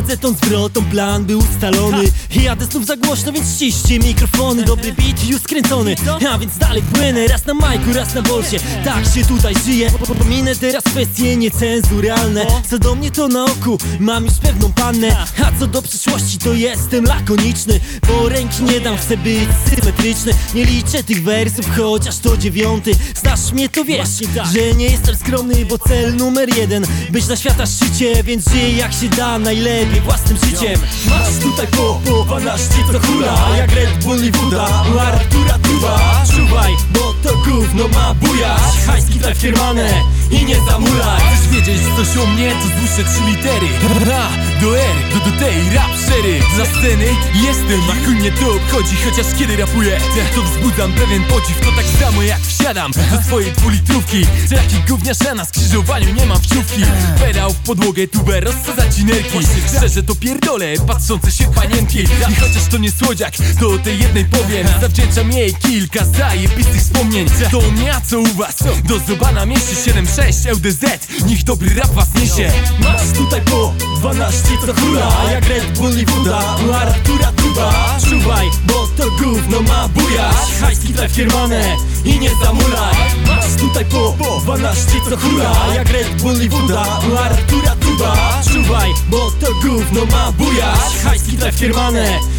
Aceton z wrotą, plan był ustalony. Jadę znów za głośno, więc ściście mikrofony. Dobry beat już skręcony, a więc dalej płynę Raz na majku, raz na bolsie, tak się tutaj żyje. Pominę teraz kwestie niecenzuralne. Co do mnie to na oku, mam już pewną pannę. A co do przyszłości to jestem lakoniczny Bo ręki nie dam, chcę być symetryczny. Nie liczę tych wersów, chociaż to dziewiąty. Znasz mnie to wiesz, że nie jestem skromny Bo cel numer jeden, być na świata szczycie Więc żyję jak się da, najlepiej własnym życiem. Masz tutaj po, po 12 co hula Jak Red Bull i woda, u Artura Tuba Czuwaj, bo to gówno ma bujać. Hajski te firmane i nie zamulaj. Chcesz wiedzieć coś o mnie, to złóżcie trzy litery. H do R, do do T i rap szery. Za sceny jestem, a chuj mnie to obchodzi Chociaż kiedy rapuję, to wzbudzam pewien podziw To tak samo jak wsiadam do swojej dwulitrówki. Taki gówniarza na skrzyżowaniu nie mam wciówki Pedał w podłogę, tubę rozsadza cinerki Szczerze to pierdolę, patrzące się panienki. I chociaż to nie słodziak, to o tej jednej powiem. Zawdzięczam jej kilka zajebistych wspomnień. To u mnie, a co u was? Do zobana mieści 7-6 LDZ Niech dobry rap was niesie. Masz tutaj po 12 co hula Jak Red Bull i woda, u Artura Tuba Czuwaj, bo to gówno ma bujać. Hajski te firmane i nie zamulaj. Masz tutaj po 12 co hula Jak Red Bull i woda, u Artura Tuba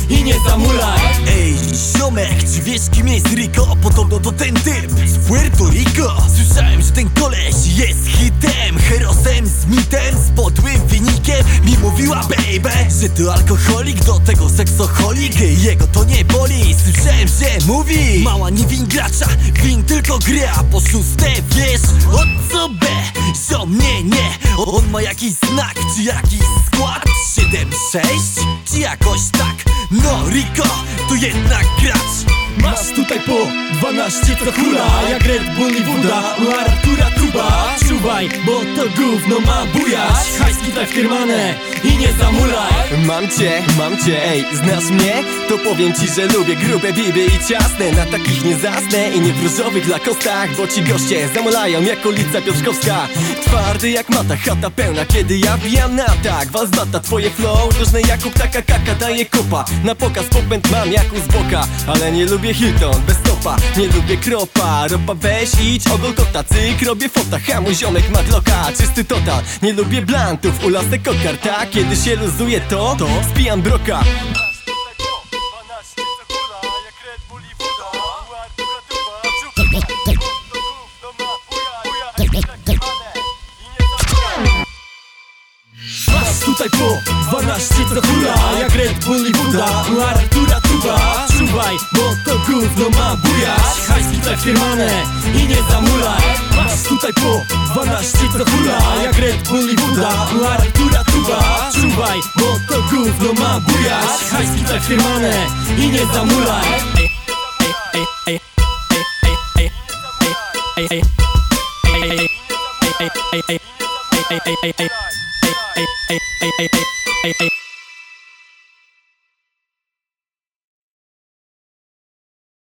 I nie zamulaj Ej, ziomek, czy wiesz kim jest Rico? Podobno to ten typ z Puerto Rico. Słyszałem, że ten koleś jest hitem Herosem, z mitem, z podłym wynikiem. Mi mówiła baby, że to alkoholik Do tego seksoholik, jego to nie boli Słyszałem, że mówi. Mała nie win gracza, win tylko gra Po szóste wiesz o co Ziom, nie, nie? On ma jakiś znak, czy jakiś skład? 7-6, czy jakoś tak? No Rico, to jednak gracz Masz tutaj po 12 co hula Jak Red Bull i u Artura Tuba Czuwaj, bo to gówno ma bujać. Hajski te firmane i nie zamulaj. Mam cię, mam cię, ej, znasz mnie? To powiem ci, że lubię grube biby i ciasne. Na takich nie zasnę i nie w różowych lakostach Bo ci goście zamulają jak ulica Piotrkowska. Twardy jak mata, chata pełna Kiedy ja wbijam na tak, was bata Twoje flow, różne Jakub, taka kaka daje kopa Na pokaz popęd mam jak u z boka Ale nie lubię Hilton, bez stopa Nie lubię kropa, ropa weź idź Ogol kota, cyk, robię fota. Hamu ziomek ma gloka, czysty total. Nie lubię blantów, ulasek kokar Tak, kiedy się luzuje to, to spijam broka. Tutaj po 12 co hula Jak Red Bull i u Artura Tuba Czuwaj, bo to gówno ma bujać Hajski te firmane i nie zamulaj Masz tutaj po 12 co hula Jak Red Bull i woda, u Artura Tuba. Czuwaj, bo to gówno ma bujać Hajski te firmane i nie zamulaj Hey, hey, hey, hey, hey, hey, hey, hey, hey, hey, hey,